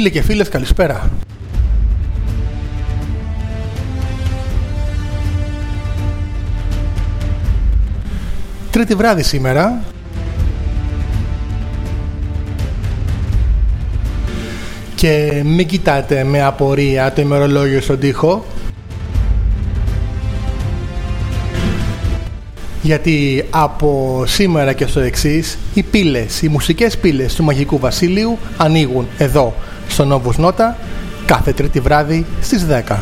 Φίλοι και φίλες καλησπέρα. Τρίτη βράδυ σήμερα. Και μην κοιτάτε με απορία το ημερολόγιο στον τοίχο. γιατί από σήμερα και στο εξής οι πύλες, οι μουσικές πύλες του Μαγικού Βασίλειου ανοίγουν εδώ στο Novus Νότα κάθε τρίτη βράδυ στις 10.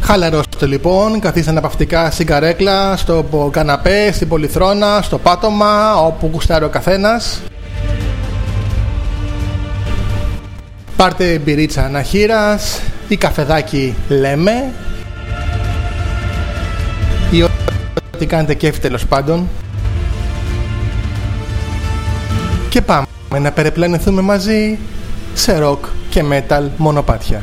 Χαλαρώστε λοιπόν, καθίστε αναπαυτικά στην καρέκλα, στο καναπέ, στην πολυθρόνα, στο πάτωμα, όπου γουστάρει ο καθένας. Πάρτε μπυρίτσα αναχείρας ή καφεδάκι λέμε ή ό,τι κάνετε κέφι τέλος πάντων και πάμε να περιπλανηθούμε μαζί σε ροκ και metal μονοπάτια.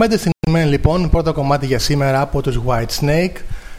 Medicine Man λοιπόν, πρώτο κομμάτι για σήμερα από τους White Snake.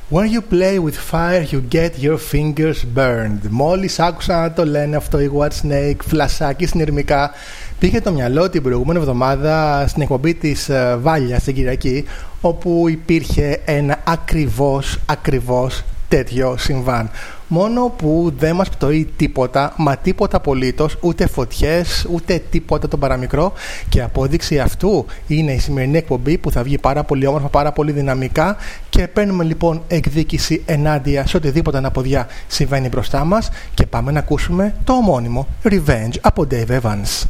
When you play with fire you get your fingers burned. Μόλις άκουσα να το λένε αυτό οι White Snake, φλασάκι συνειρμικά. Πήγε το μυαλό την προηγούμενη εβδομάδα στην εκπομπή της ε, Βάλιας στην Κυριακή όπου υπήρχε ένα ακριβώς, ακριβώς τέτοιο συμβάν. Μόνο που δεν μας πτωεί τίποτα, μα τίποτα απολύτως, ούτε φωτιές, ούτε τίποτα το παραμικρό. Και απόδειξη αυτού είναι η σημερινή εκπομπή που θα βγει πάρα πολύ όμορφα, πάρα πολύ δυναμικά. Και παίρνουμε λοιπόν εκδίκηση ενάντια σε οτιδήποτε αναποδιά συμβαίνει μπροστά μας. Και πάμε να ακούσουμε το ομώνυμο Revenge από Dave Evans.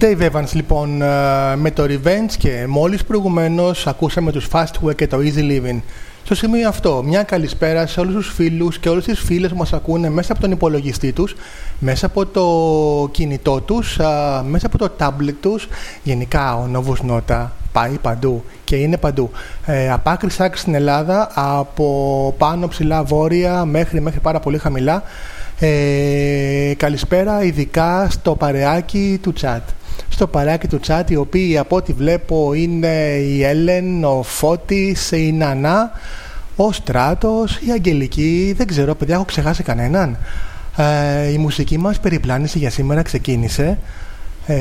Dave Evans λοιπόν ε, με το Revenge και μόλις προηγουμένως ακούσαμε τους Fastway και το Easy Living. Στο σημείο αυτό, μια καλησπέρα σε όλους τους φίλους και όλες τις φίλες που μας ακούνε μέσα από τον υπολογιστή τους, μέσα από το κινητό τους, μέσα από το tablet τους. Γενικά ο Novus Nota πάει παντού και είναι παντού. Ε, από άκρη στην Ελλάδα, από πάνω ψηλά βόρεια μέχρι, μέχρι πάρα πολύ χαμηλά. Ε, καλησπέρα ειδικά στο παρεάκι του chat στο παράκι του chat οι οποίοι από ό,τι βλέπω είναι η Έλεν, ο Φώτης, η Νανά, ο Στράτος, η Αγγελική, δεν ξέρω παιδιά έχω ξεχάσει κανέναν. Ε, η μουσική μας περιπλάνηση για σήμερα ξεκίνησε ε,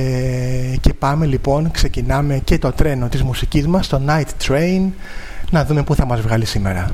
και πάμε λοιπόν, ξεκινάμε και το τρένο της μουσικής μας, το Night Train, να δούμε πού θα μας βγάλει σήμερα.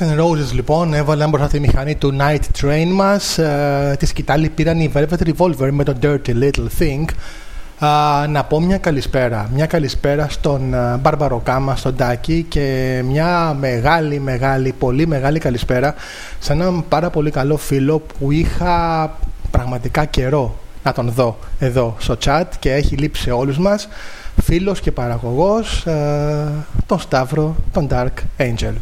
Guns N' Roses λοιπόν έβαλαν μπροστά τη μηχανή του Night Train μας. Ε, τη σκητάλη πήραν οι Velvet Revolver με το Dirty Little Thing. Ε, να πω μια καλησπέρα. Μια καλησπέρα στον Μπάρμπαρο Κάμα στον Τάκη και μια μεγάλη μεγάλη πολύ μεγάλη καλησπέρα σε έναν πάρα πολύ καλό φίλο που είχα πραγματικά καιρό να τον δω εδώ στο chat και έχει λείψει σε όλους μας. Φίλος και παραγωγός ε, τον Σταύρο, τον Dark Angel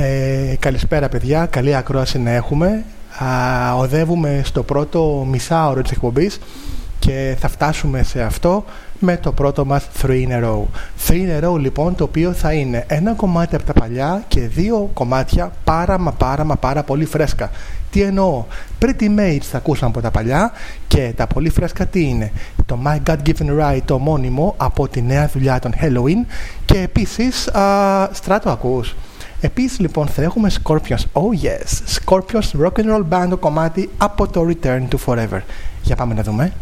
ε, καλησπέρα παιδιά, καλή ακρόαση να έχουμε. Α, οδεύουμε στο πρώτο μισάωρο της εκπομπής και θα φτάσουμε σε αυτό με το πρώτο μας 3 in a row. 3 in a row λοιπόν το οποίο θα είναι ένα κομμάτι από τα παλιά και δύο κομμάτια πάρα μα πάρα μα πάρα πολύ φρέσκα. Τι εννοώ, Pretty Mates θα ακούσαμε από τα παλιά και τα πολύ φρέσκα τι είναι; Το My God Given Right το μόνιμο από τη νέα δουλειά των Halloween και επίσης α, στράτο ακούς. Επίσης λοιπόν θα έχουμε Scorpions, oh yes, Scorpions Rock and Roll Band το κομμάτι από το Return to Forever. Για πάμε να δούμε.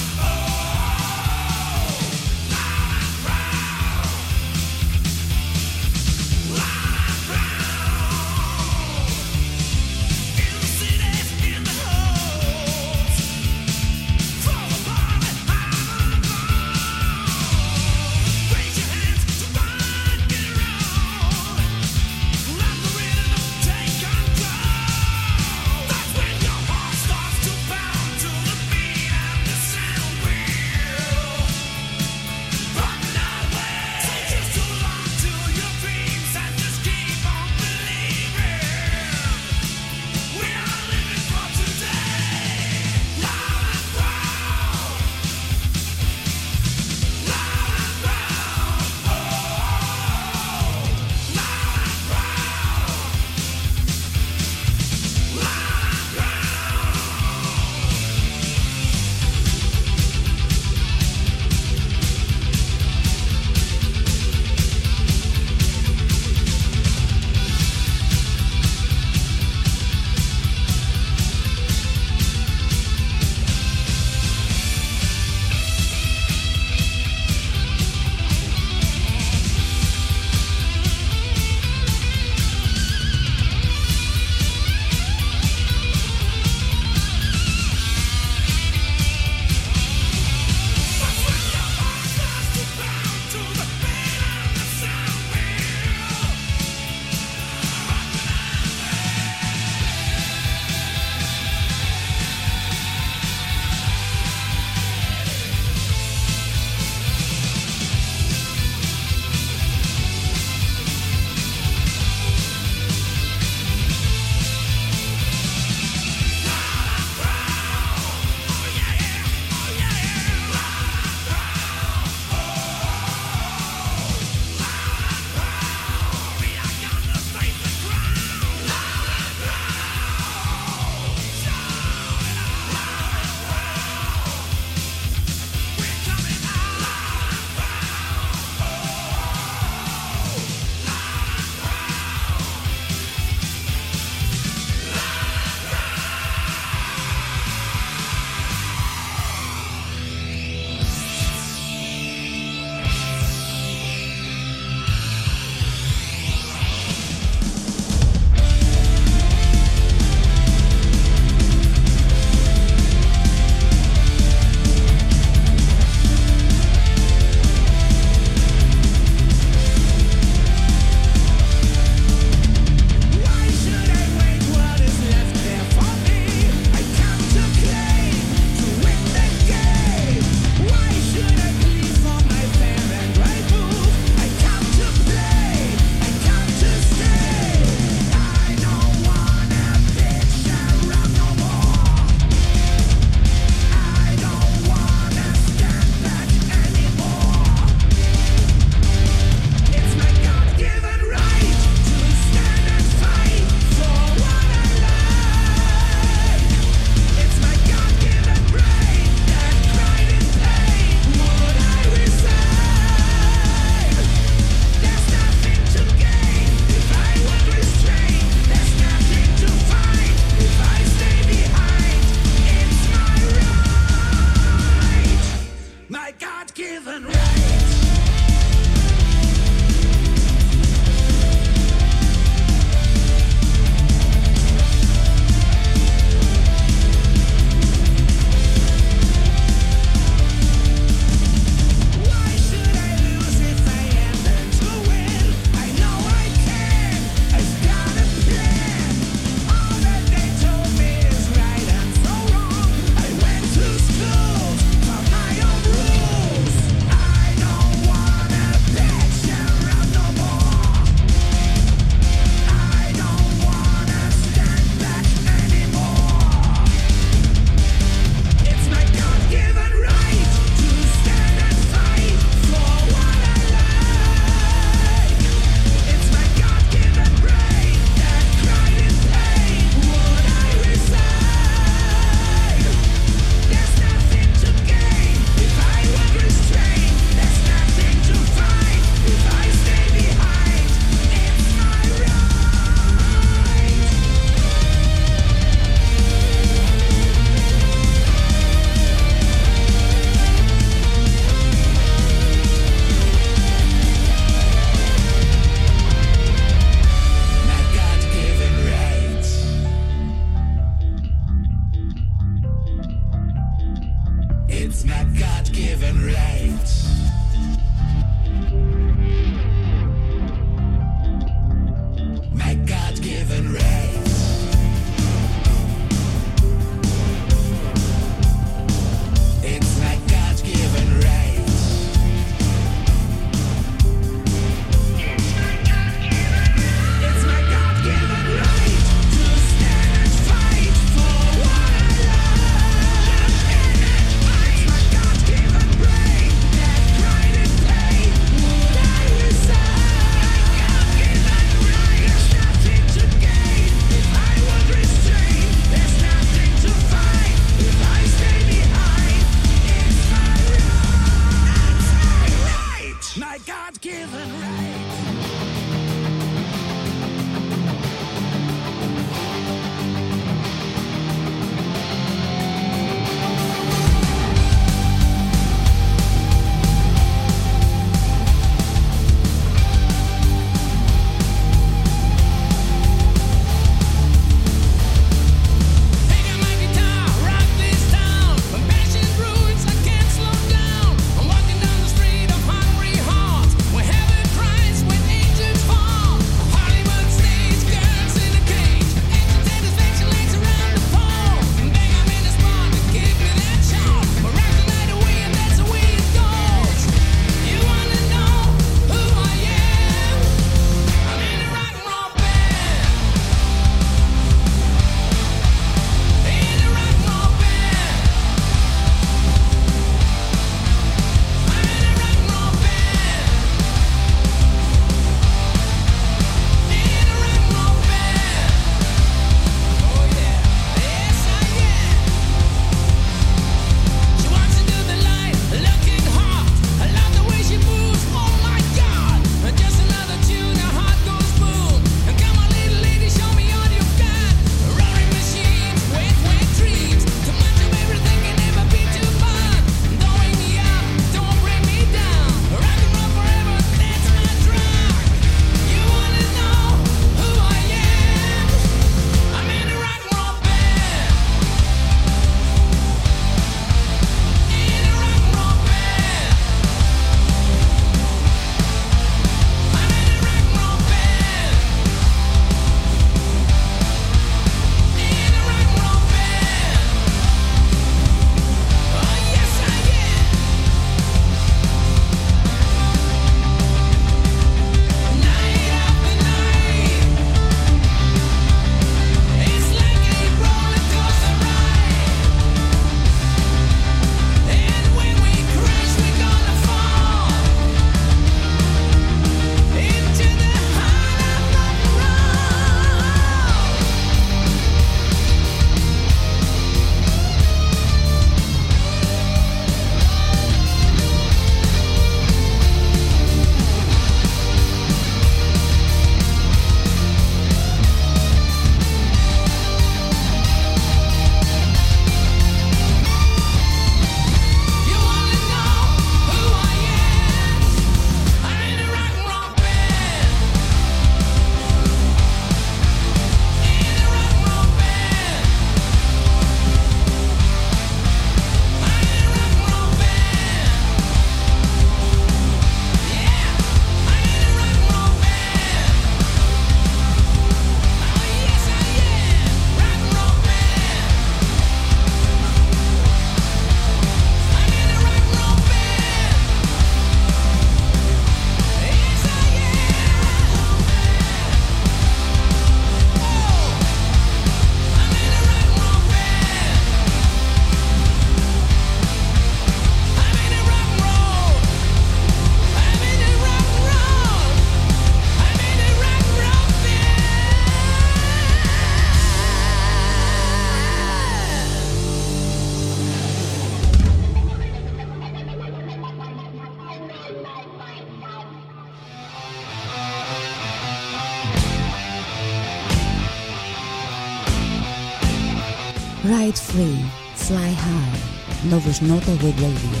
Free, fly high. Novus Nota Web Radio.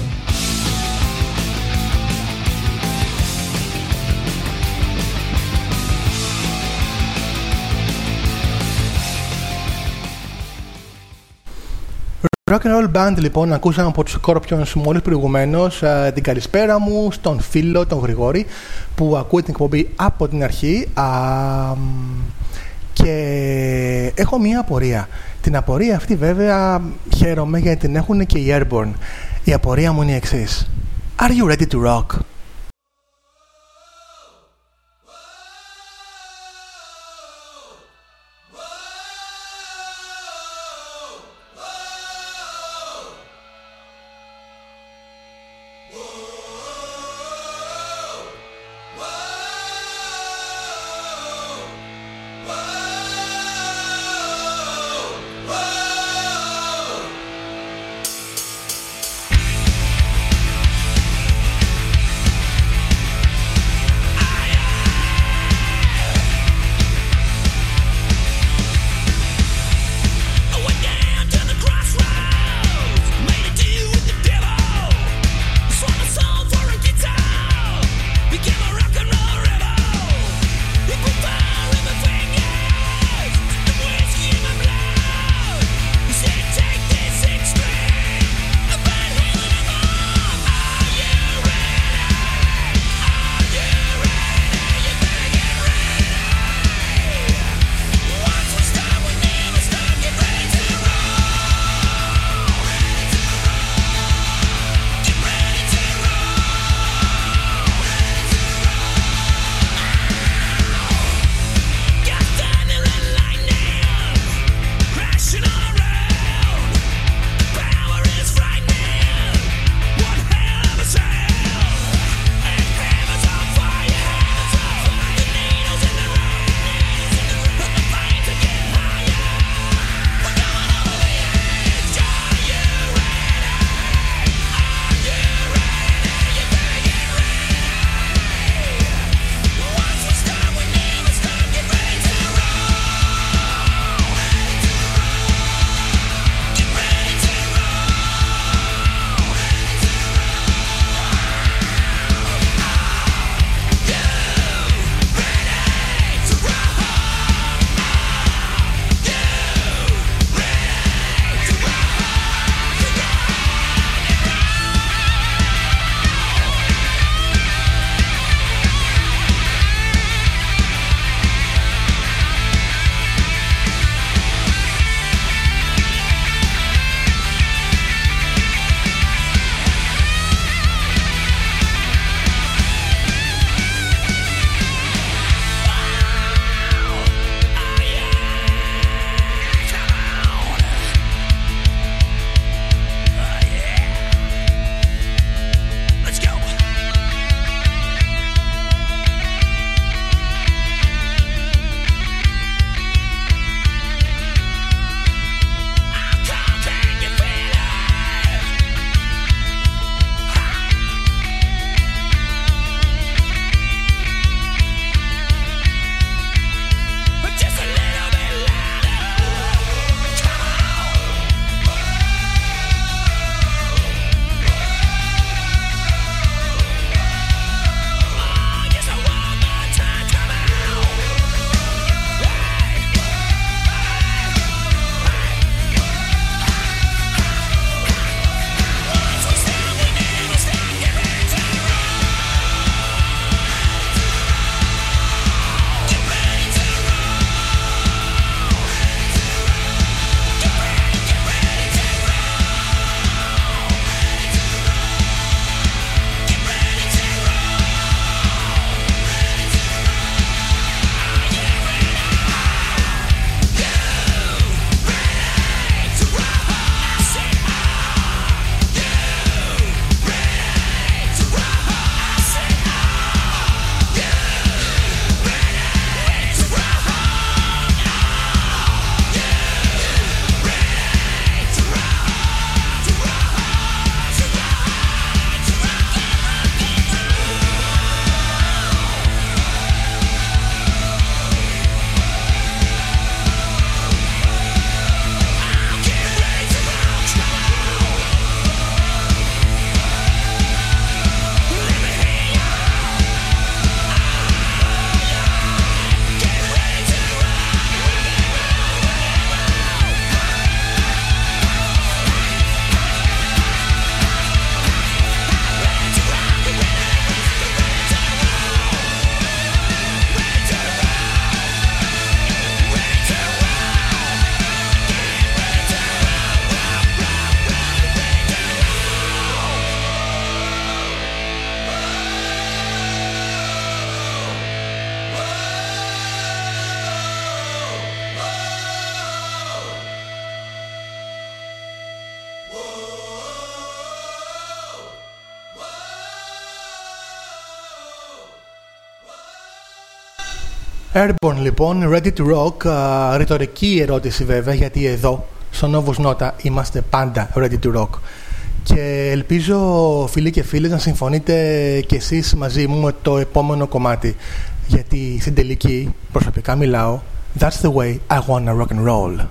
Rock and Roll Band λοιπόν ακούσαμε από τους Scorpions μόλις προηγουμένως ε, την καλησπέρα μου στον φίλο τον Γρηγόρη που ακούει την εκπομπή από την αρχή και έχω μία απορία την απορία αυτή βέβαια χαίρομαι γιατί την έχουν και οι Airborne. Η απορία μου είναι η εξής. Are you ready to rock? Airborne λοιπόν, Ready to Rock, uh, ρητορική ερώτηση βέβαια γιατί εδώ στο Novus Nota είμαστε πάντα Ready to Rock. Και ελπίζω φίλοι και φίλες να συμφωνείτε και εσείς μαζί μου με το επόμενο κομμάτι. Γιατί στην τελική προσωπικά μιλάω That's the way I wanna rock and roll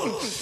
Bush.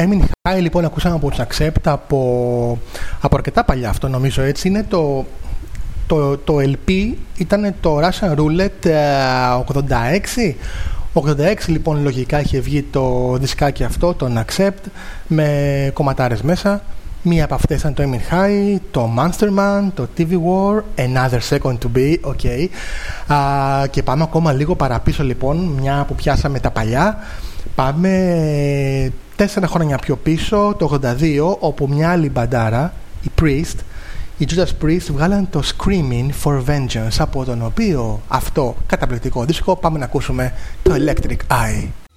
Έμεινε High λοιπόν ακούσαμε από τους Accept από, από αρκετά παλιά αυτό νομίζω έτσι. Είναι το, το, το LP ήταν το Russian Roulette 86. 86 λοιπόν λογικά είχε βγει το δισκάκι αυτό, το Accept, με κομματάρες μέσα. Μία από αυτές ήταν το Emin High, το Monsterman, το TV War, Another Second to Be, ok. και πάμε ακόμα λίγο παραπίσω λοιπόν, μια που πιάσαμε τα παλιά. Πάμε τέσσερα χρόνια πιο πίσω, το 82, όπου μια άλλη μπαντάρα, η Priest, οι Judas Priest βγάλαν το Screaming for Vengeance, από τον οποίο αυτό καταπληκτικό δίσκο πάμε να ακούσουμε το Electric Eye.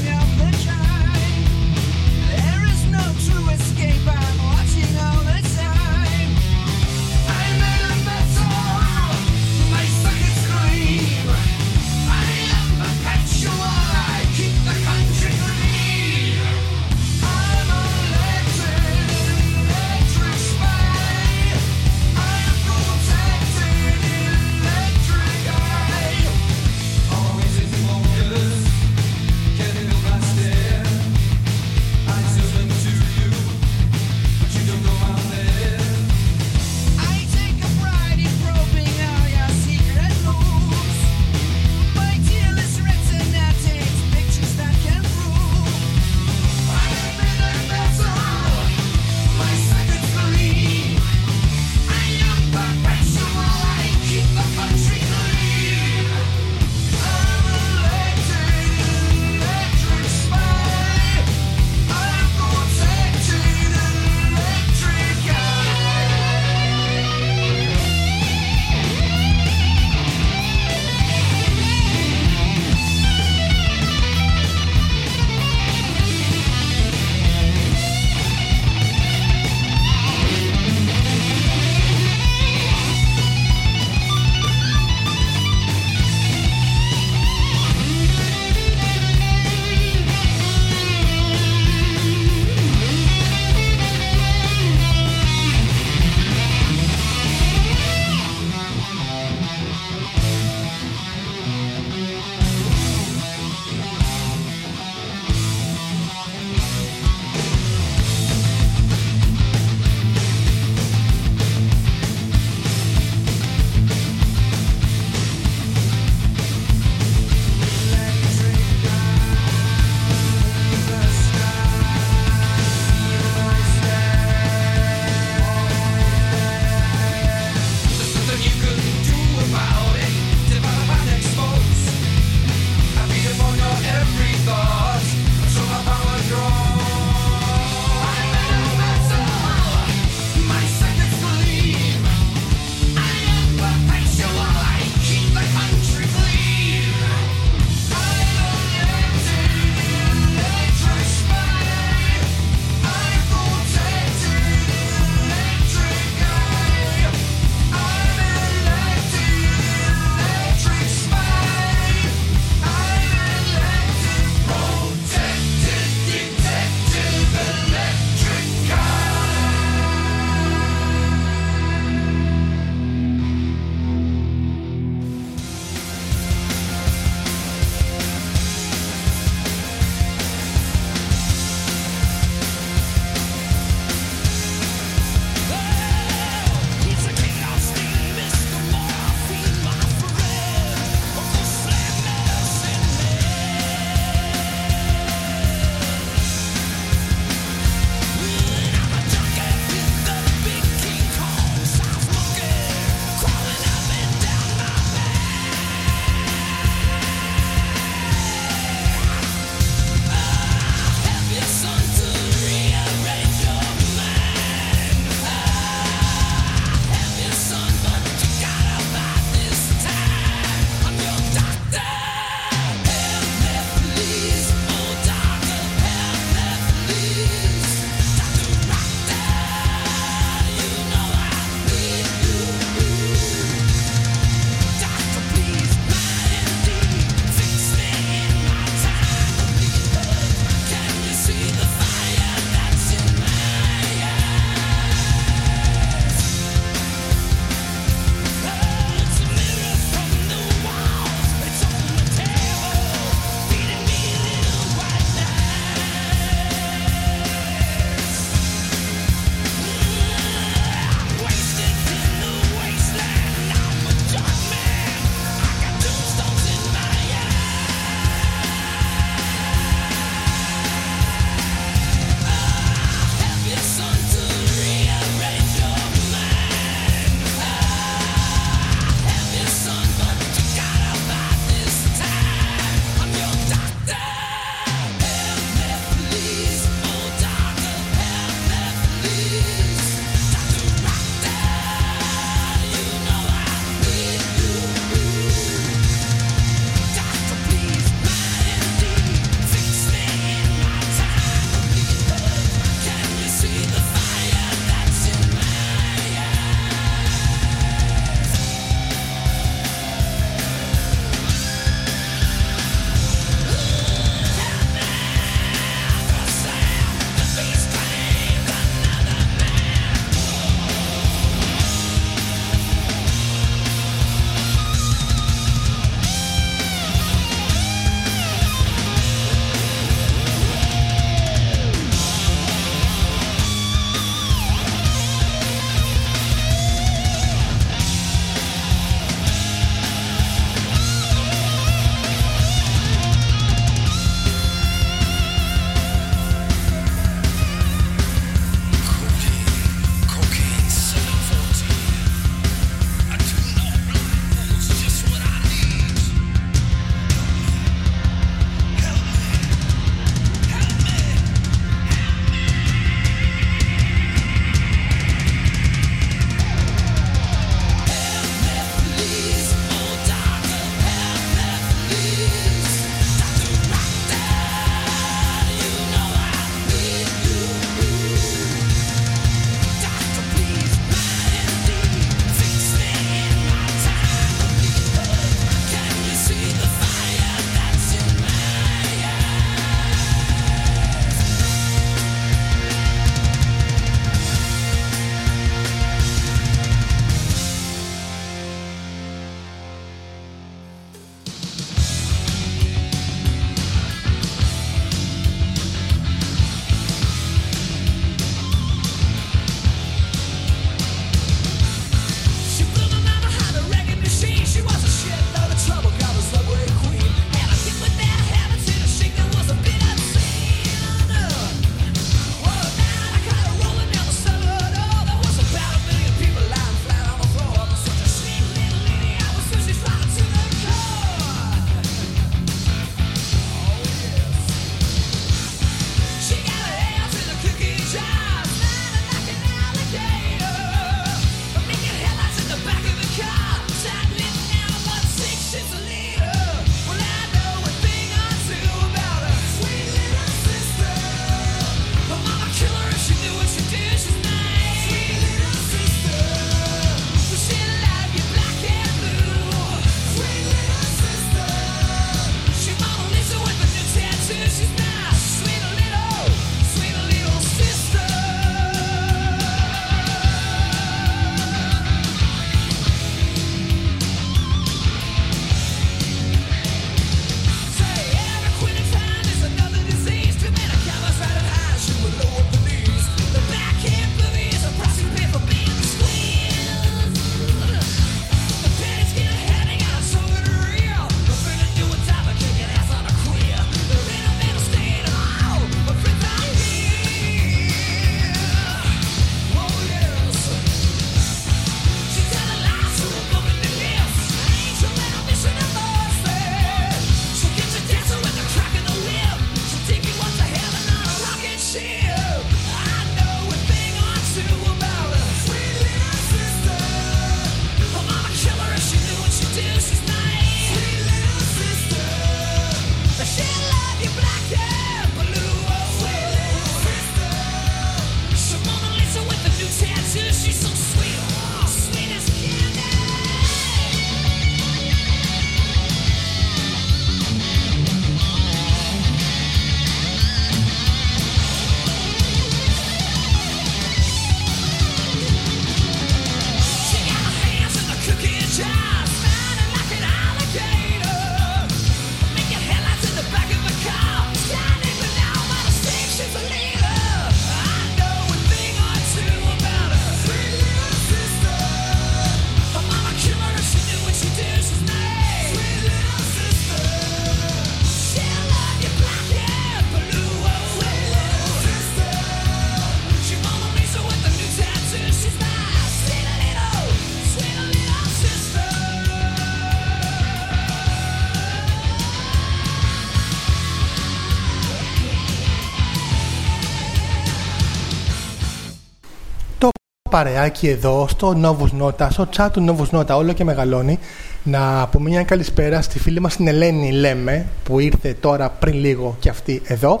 Παρεάκι εδώ στο Novus Nota, στο chat του Novus Nota, όλο και μεγαλώνει. Να πούμε μια καλησπέρα στη φίλη μας την Ελένη Λέμε που ήρθε τώρα πριν λίγο και αυτή εδώ.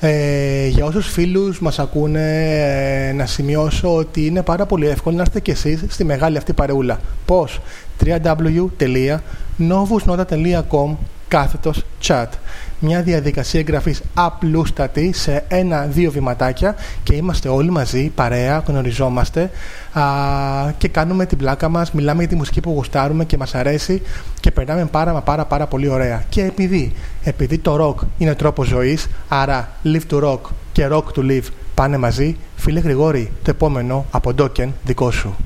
Ε, για όσους φίλους μας ακούνε ε, να σημειώσω ότι είναι πάρα πολύ εύκολο να είστε και εσείς στη μεγάλη αυτή παρεούλα. Πώς; www.novusnota.com κάθετος chat μια διαδικασία εγγραφής απλούστατη σε ένα-δύο βηματάκια και είμαστε όλοι μαζί, παρέα, γνωριζόμαστε α, και κάνουμε την πλάκα μας, μιλάμε για τη μουσική που γουστάρουμε και μας αρέσει και περνάμε πάρα μα πάρα πάρα πολύ ωραία. Και επειδή, επειδή το rock είναι τρόπος ζωής, άρα live to rock και rock to live πάνε μαζί, φίλε Γρηγόρη, το επόμενο από Dokken δικό σου.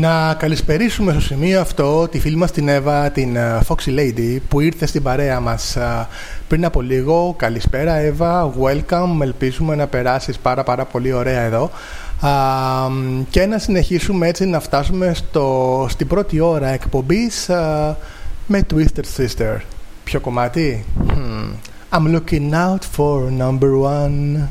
Να καλησπερίσουμε στο σημείο αυτό τη φίλη μας την Εύα, την ε, Foxy Lady που ήρθε στην παρέα μας ε, πριν από λίγο. Καλησπέρα Εύα, welcome, ελπίζουμε να περάσεις πάρα πάρα πολύ ωραία εδώ και να συνεχίσουμε έτσι να φτάσουμε στο, στην πρώτη ώρα εκπομπής ε, με Twisted Sister. Ποιο κομμάτι; Hmm. I'm looking out for number one.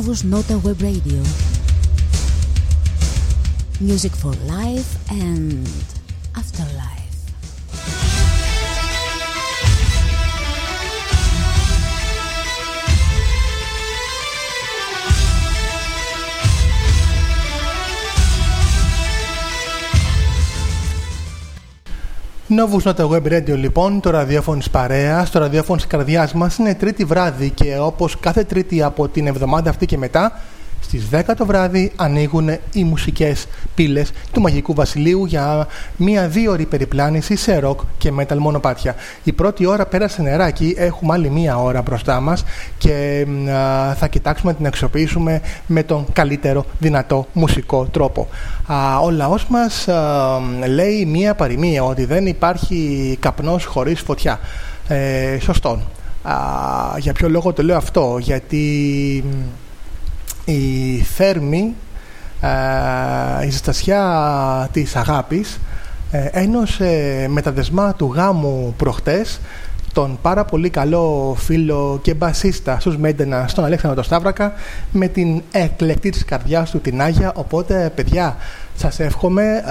Novus Nota Web Radio. Music for life and Novus Nota Web Radio λοιπόν, το ραδιόφωνο παρέας, το ραδιόφωνο της καρδιάς μας είναι τρίτη βράδυ και όπως κάθε τρίτη από την εβδομάδα αυτή και μετά, στις 10 το βράδυ ανοίγουν οι μουσικές πύλες του Μαγικού Βασιλείου για μία δύο ώρη περιπλάνηση σε ροκ και metal μονοπάτια. Η πρώτη ώρα πέρασε νεράκι, έχουμε άλλη μία ώρα μπροστά μας και θα κοιτάξουμε να την αξιοποιήσουμε με τον καλύτερο δυνατό μουσικό τρόπο. Α, ο λαός μας λέει μία παροιμία ότι δεν υπάρχει καπνός χωρίς φωτιά. Ε, σωστό. για ποιο λόγο το λέω αυτό, γιατί η θέρμη, ε, η ζεστασιά της αγάπης ε, ένωσε με τα δεσμά του γάμου προχτές τον πάρα πολύ καλό φίλο και μπασίστα στους Μέντενα, στον Αλέξανδρο Σταύρακα με την εκλεκτή της καρδιάς του την Άγια. Οπότε παιδιά σας εύχομαι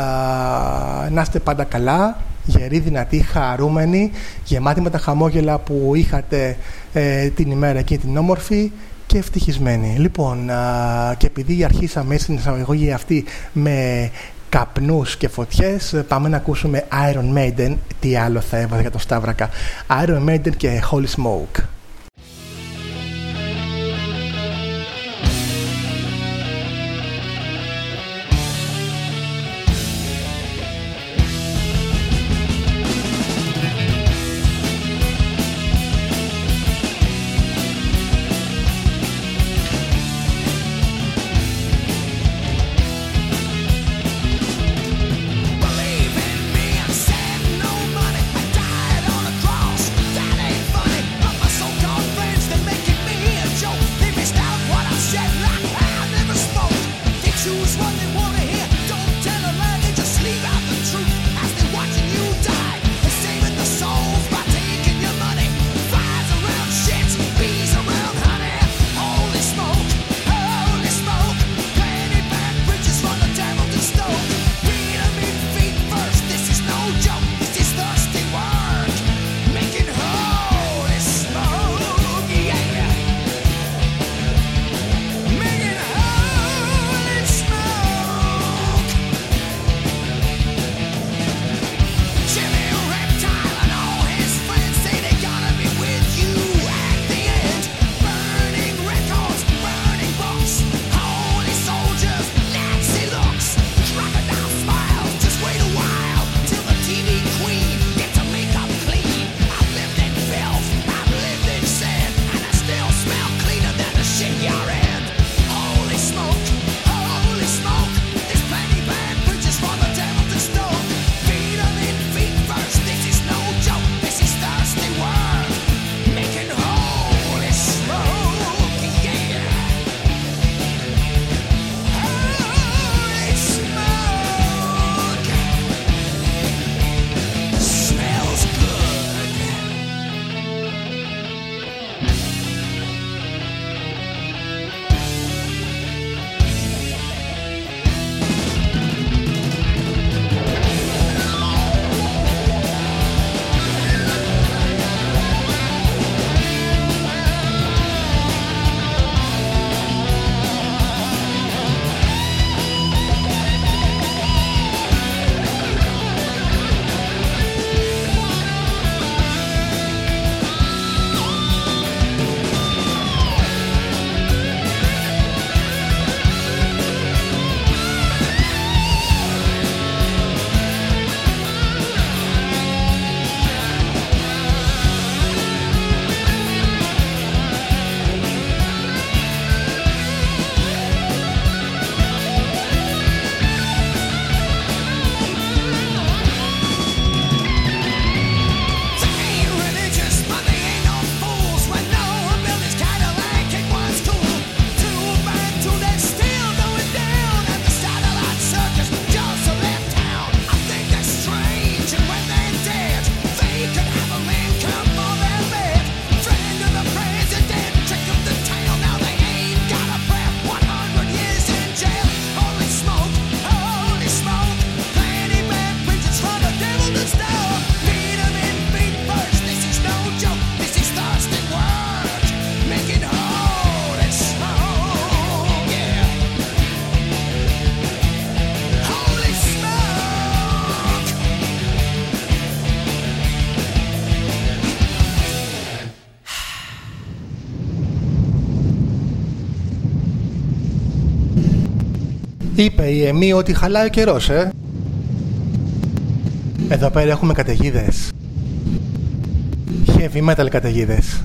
να είστε πάντα καλά γεροί, δυνατοί, χαρούμενοι γεμάτοι με τα χαμόγελα που είχατε ε, την ημέρα εκείνη την όμορφη και ευτυχισμένοι. Λοιπόν, και επειδή αρχίσαμε στην εισαγωγή αυτή με καπνούς και φωτιές, πάμε να ακούσουμε Iron Maiden. Τι άλλο θα έβαζε για το Σταύρακα. Iron Maiden και Holy Smoke. Η Εμή ότι χαλάει ο καιρός, ε. Εδώ πέρα έχουμε καταιγίδες. Heavy metal καταιγίδες.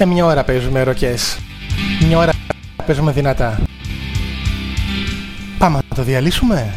Ε, μια ώρα παίζουμε ροκές. Μια ώρα παίζουμε δυνατά. Πάμε να το διαλύσουμε.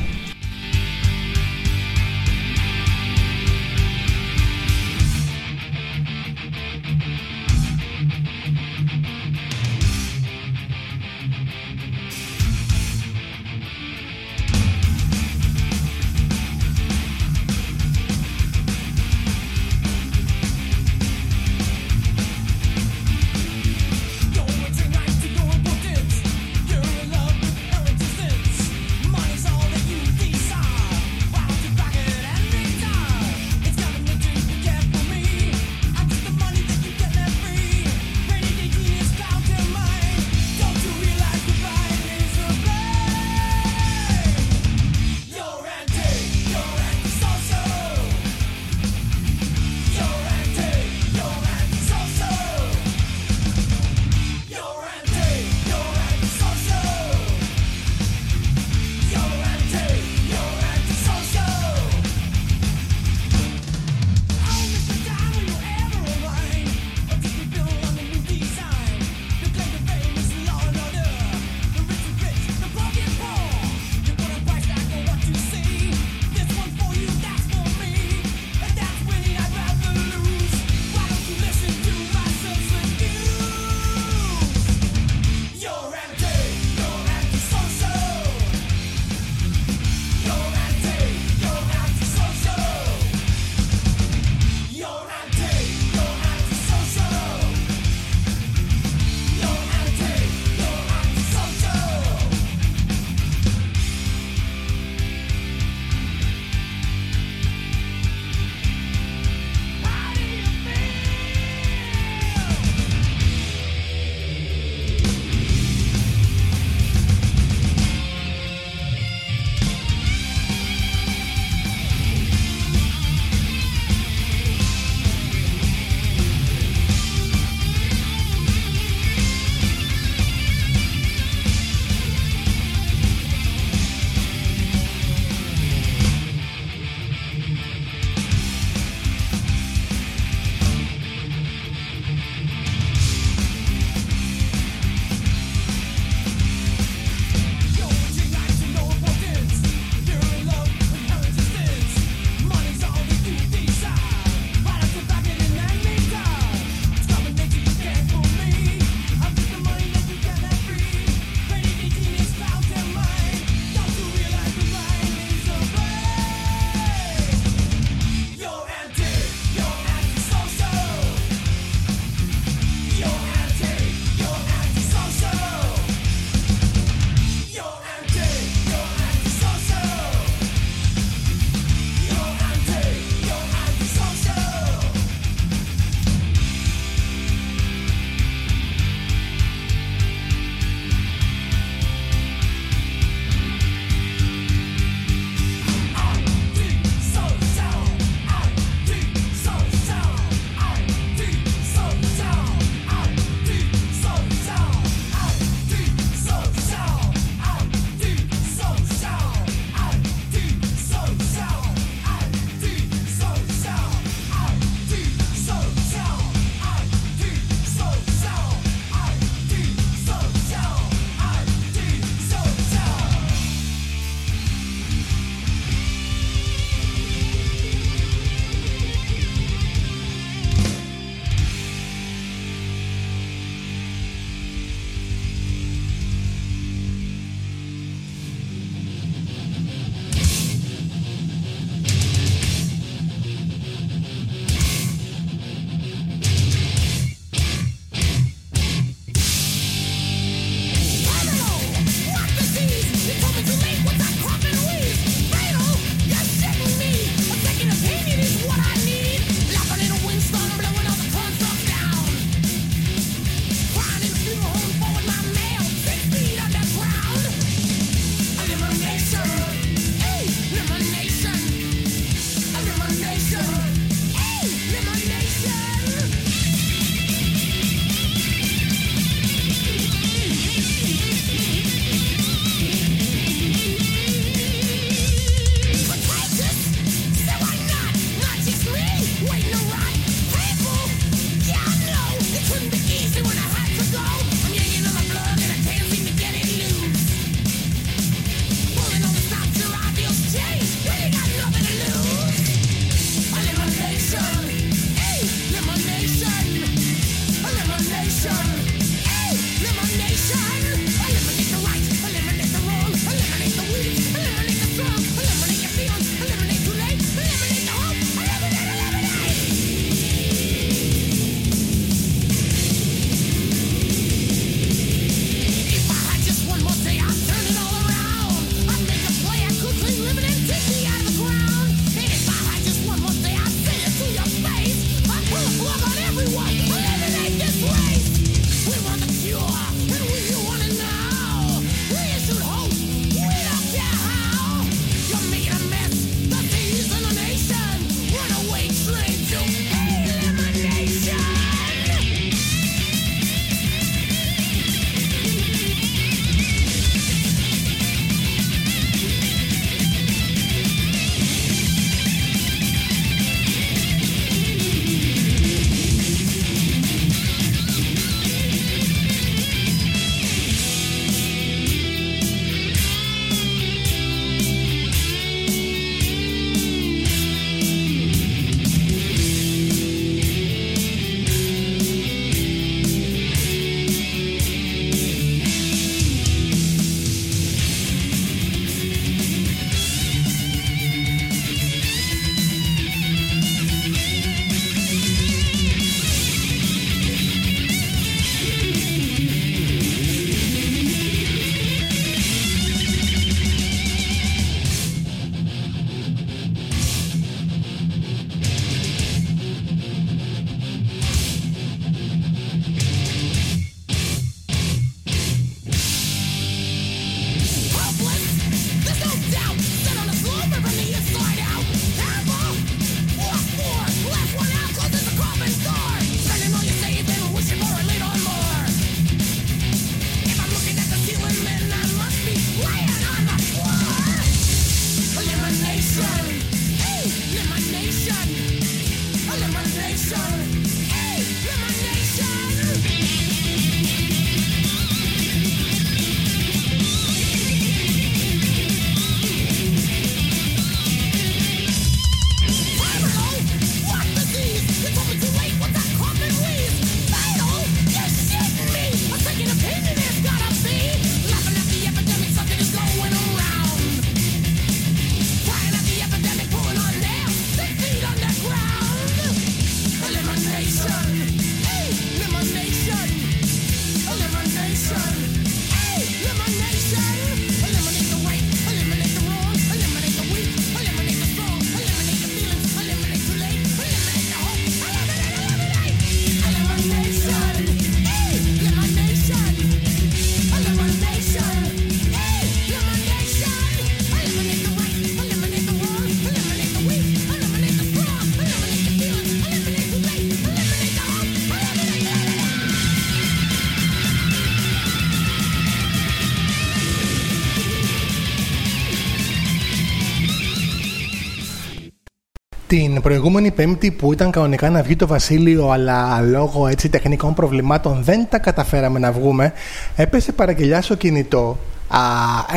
Την προηγούμενη Πέμπτη που ήταν κανονικά να βγει το Βασίλειο, αλλά λόγω έτσι τεχνικών προβλημάτων δεν τα καταφέραμε να βγούμε, έπεσε παραγγελιά στο κινητό. Α,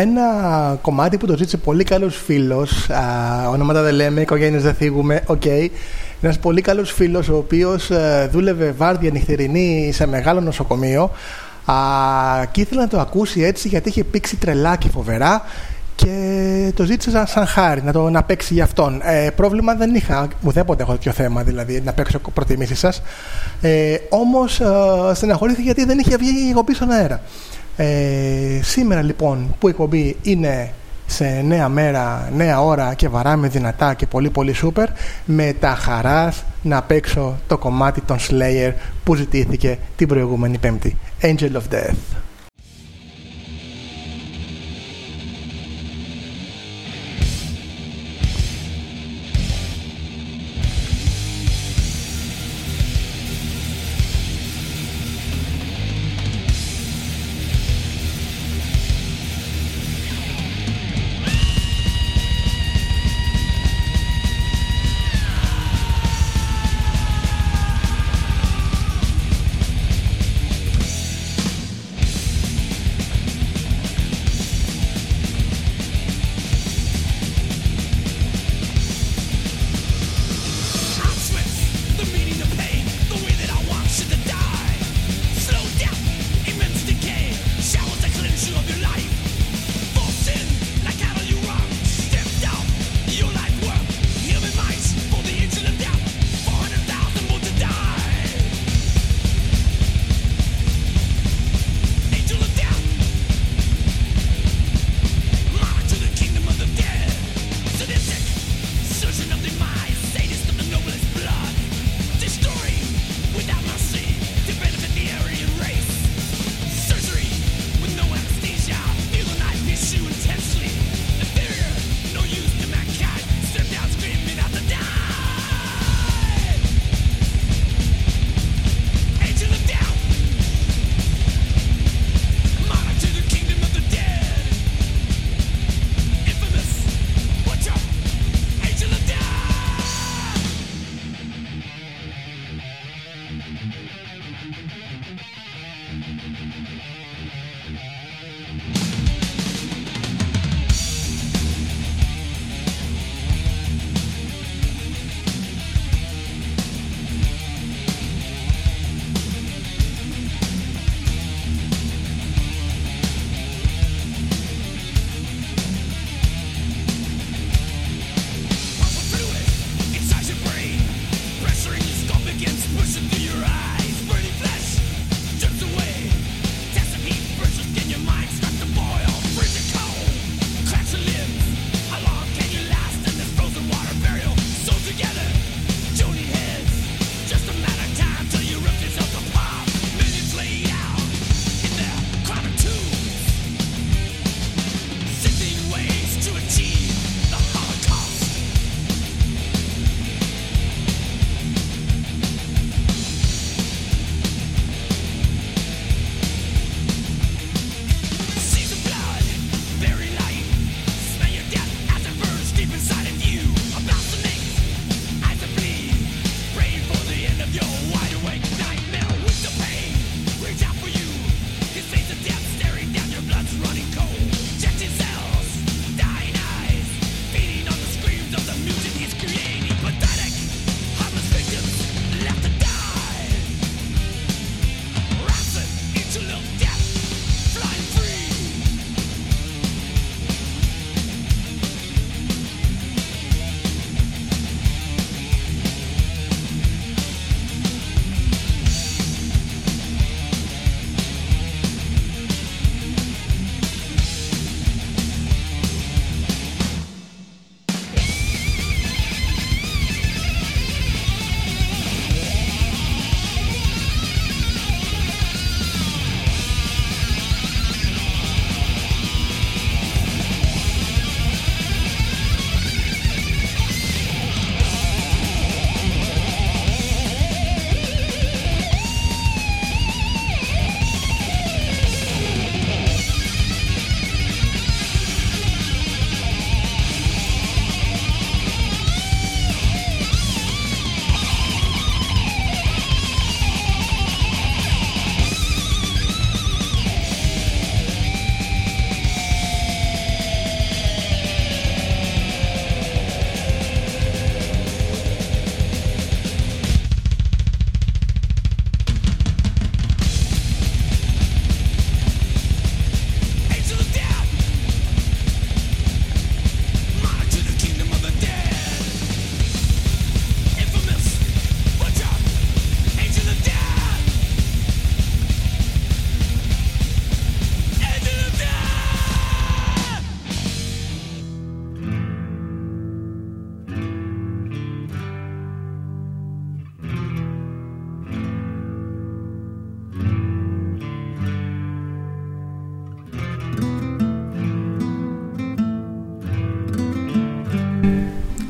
ένα κομμάτι που το ζήτησε πολύ καλός φίλος. Ονόματα δεν λέμε, οικογένειες δεν θίγουμε. OK. Okay. Ένας πολύ καλός φίλος, ο οποίος ε, δούλευε βάρδια νυχτερινή σε μεγάλο νοσοκομείο. Α, και ήθελε να το ακούσει έτσι γιατί είχε πήξει τρελάκι φοβερά και το ζήτησα σαν χάρη να, το, να παίξει για αυτόν. Ε, πρόβλημα δεν είχα, ουδέποτε έχω τέτοιο θέμα δηλαδή να παίξω προτιμήσει σας. Ε, Όμως ε, στεναχωρήθηκε γιατί δεν είχε βγει η εκπομπή στον αέρα. Ε, σήμερα λοιπόν που η εκπομπή είναι σε νέα μέρα, νέα ώρα και βαράμε δυνατά και πολύ πολύ σούπερ με τα χαράς να παίξω το κομμάτι των Slayer που ζητήθηκε την προηγούμενη πέμπτη Angel of Death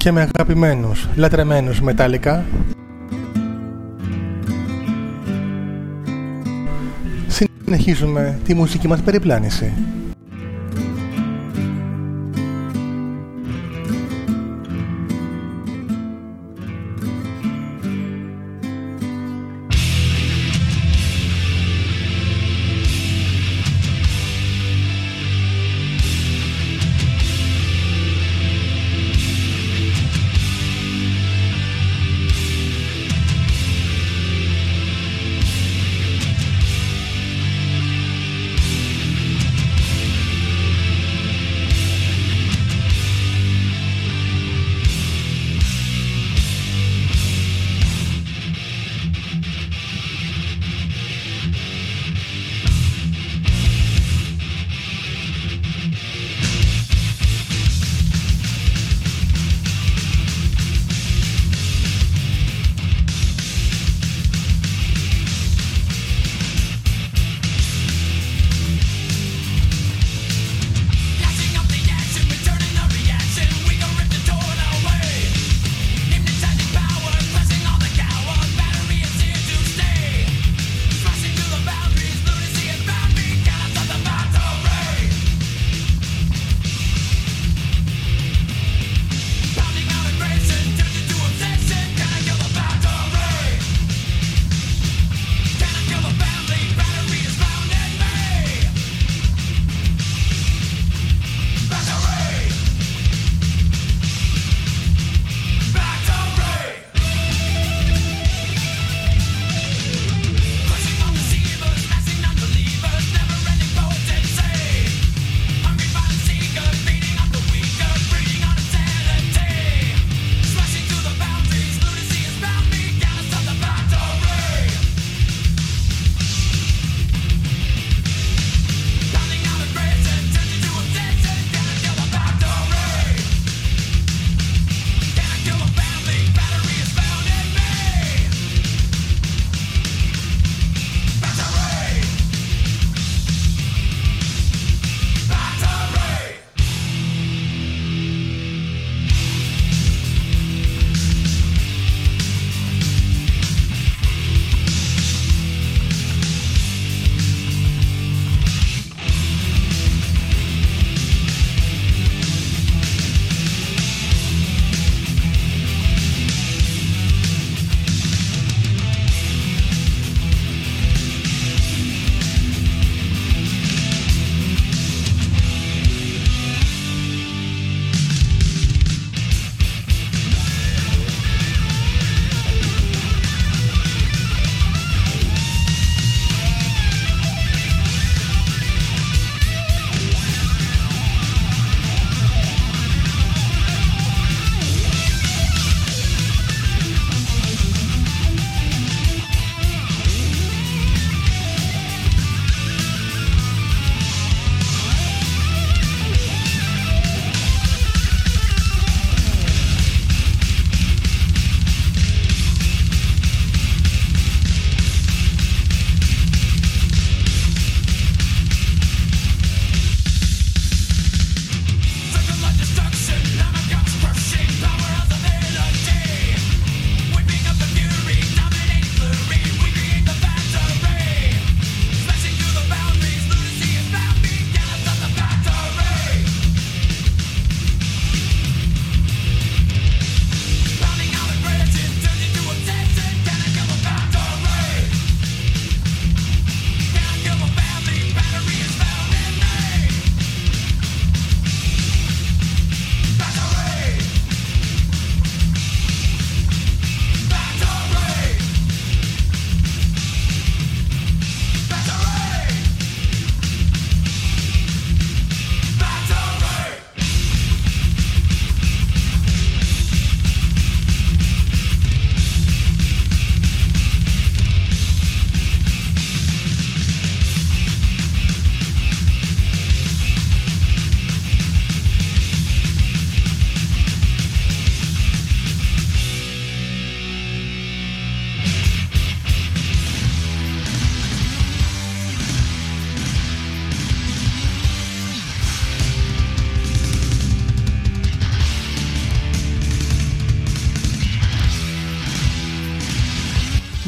και με αγαπημένους, λατρεμένους μετάλλικα. Συνεχίζουμε τη μουσική μας περιπλάνηση.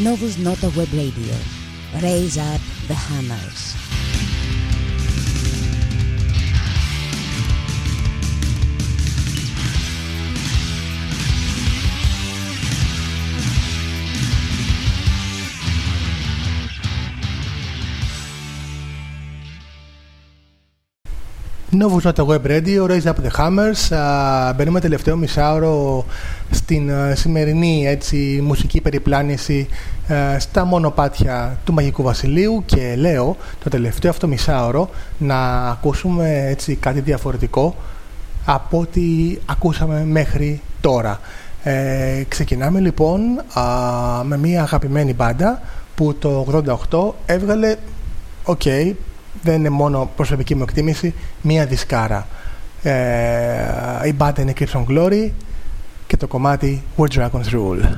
Novus Nota Web Radio. Raise up the hammers. Novus Nota Web Radio, Raise Up the Hammers. Uh, μπαίνουμε τελευταίο μισάωρο στην uh, σημερινή έτσι, μουσική περιπλάνηση uh, στα μονοπάτια του Μαγικού Βασιλείου και λέω το τελευταίο αυτό μισάωρο να ακούσουμε έτσι, κάτι διαφορετικό από ό,τι ακούσαμε μέχρι τώρα. Ε, ξεκινάμε λοιπόν με μια αγαπημένη μπάντα που το 88 έβγαλε ok, δεν είναι μόνο προσωπική μου εκτίμηση, μία δισκάρα. Ε, η μπάντα είναι Crimson Glory και το κομμάτι Where Dragons Rule.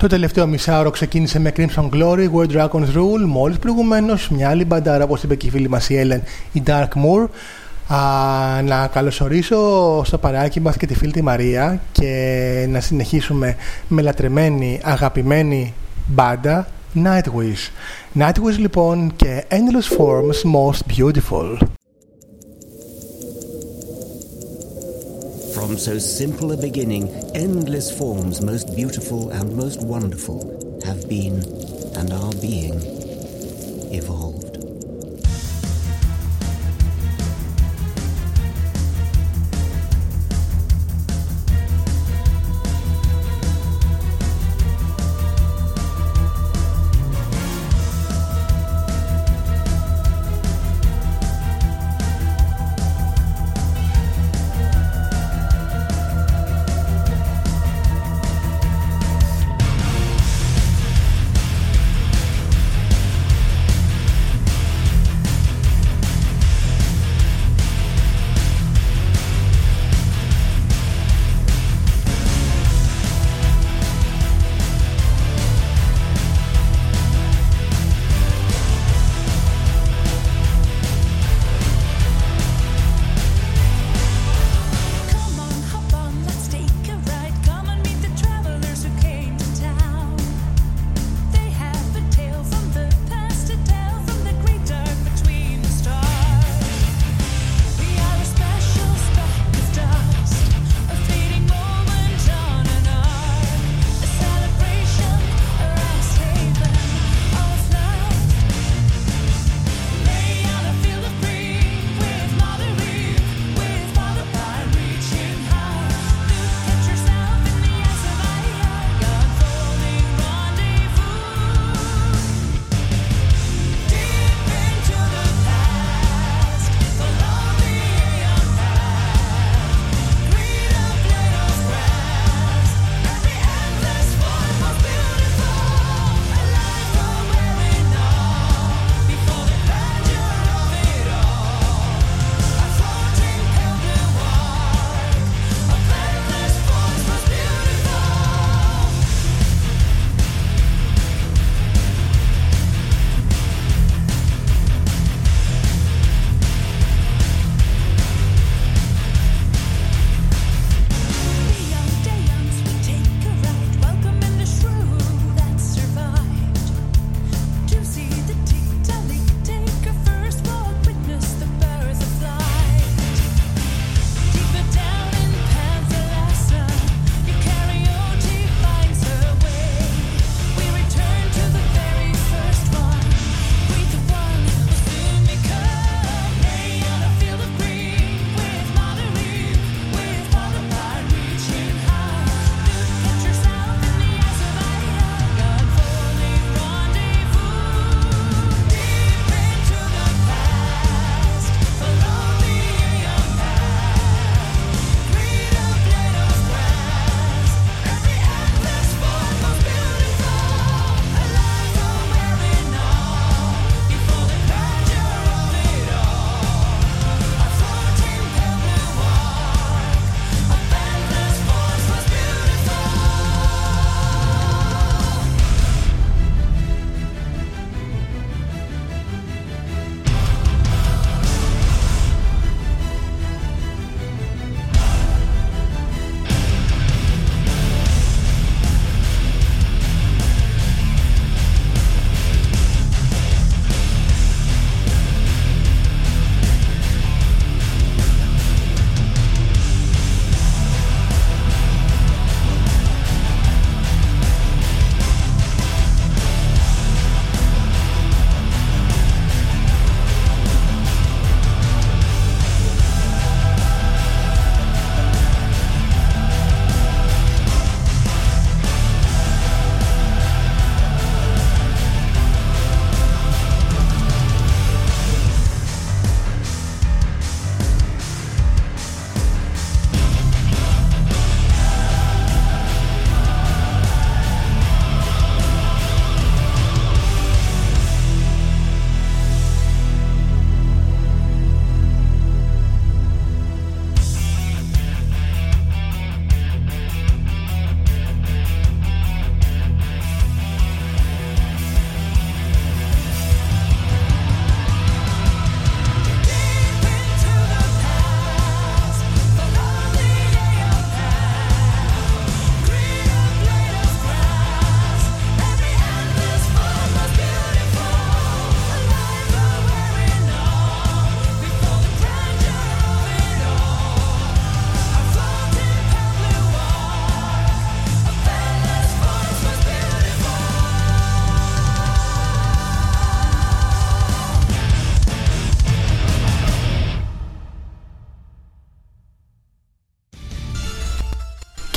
Το τελευταίο μισάωρο ξεκίνησε με Crimson Glory, Where Dragons Rule, μόλις προηγουμένως μια άλλη μπαντάρα, όπως είπε και η φίλη μας η Ellen, η Dark Moor. Α, να καλωσορίσω στο παράκι μας και τη φίλη τη Μαρία και να συνεχίσουμε με λατρεμένη, αγαπημένη μπάντα Nightwish. Nightwish λοιπόν και Endless Forms Most Beautiful. From so simple a beginning, endless forms most beautiful and most wonderful have been and are being evolved.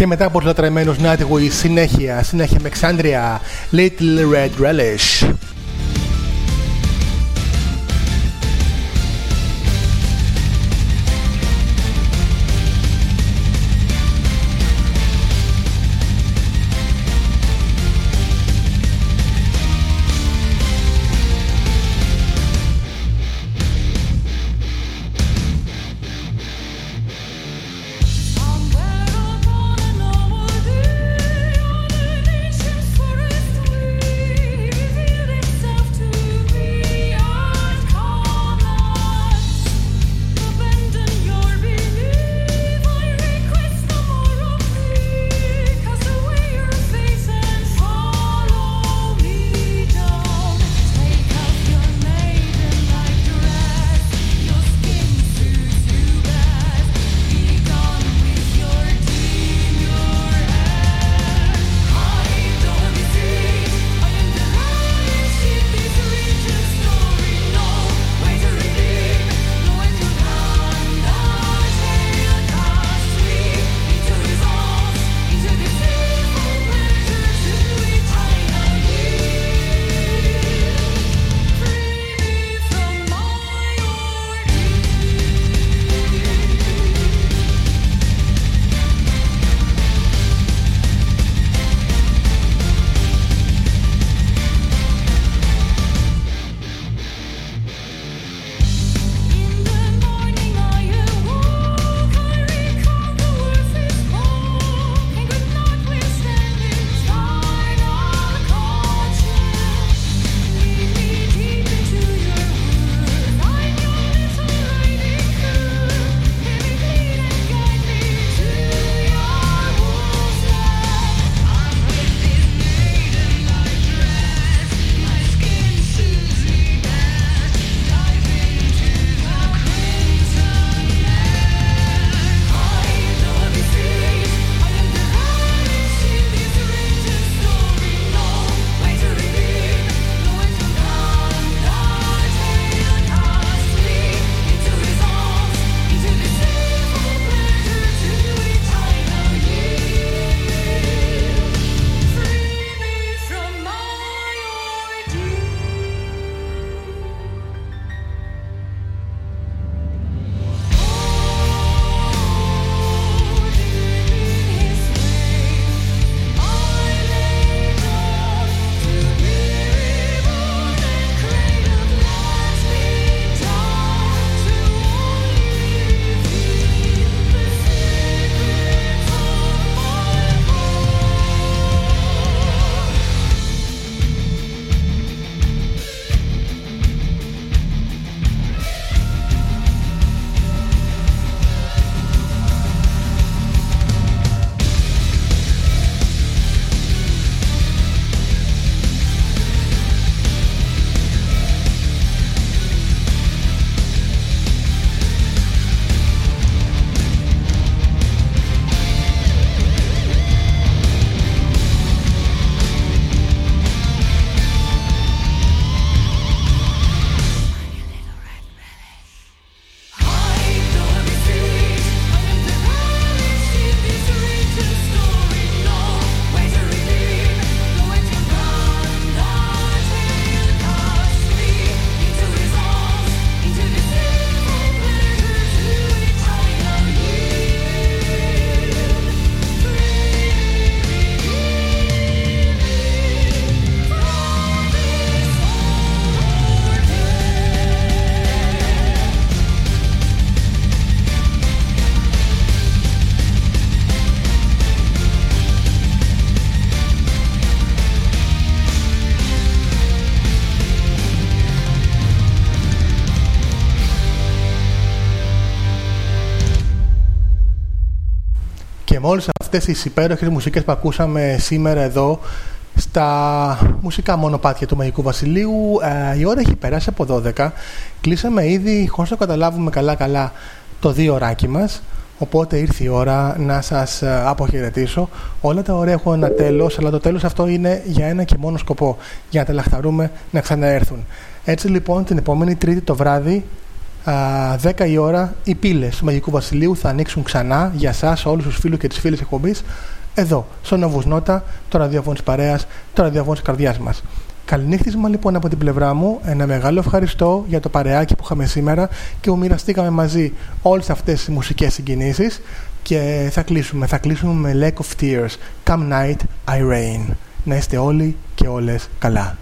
Και μετά από τους λατρεμένους Nightwish συνέχεια, συνέχεια με Xandria, Little Red Relish. Με όλες αυτές τις υπέροχες μουσικές που ακούσαμε σήμερα εδώ στα μουσικά μονοπάτια του Μαγικού Βασιλείου ε, η ώρα έχει περάσει από 12 κλείσαμε ήδη χωρίς να καταλάβουμε καλά καλά το δύο ωράκι μας οπότε ήρθε η ώρα να σας ε, αποχαιρετήσω. Όλα τα ωραία έχουν ένα τέλος αλλά το τέλος αυτό είναι για ένα και μόνο σκοπό για να τα λαχταρούμε να ξαναέρθουν. Έτσι λοιπόν την επόμενη τρίτη το βράδυ 10 η ώρα οι πύλες του Μαγικού Βασιλείου θα ανοίξουν ξανά για εσάς, όλους τους φίλους και τις φίλες εκπομπής, εδώ, στο Novus Νότα, το ραδιόφωνο της παρέας, το ραδιόφωνο της καρδιάς μας. Καληνύχτισμα λοιπόν από την πλευρά μου. Ένα μεγάλο ευχαριστώ για το παρεάκι που είχαμε σήμερα και που μοιραστήκαμε μαζί όλες αυτές τις μουσικές συγκινήσεις και θα κλείσουμε, θα κλείσουμε με Lake of Tears, Come Night, I Rain. Να είστε όλοι και όλες καλά.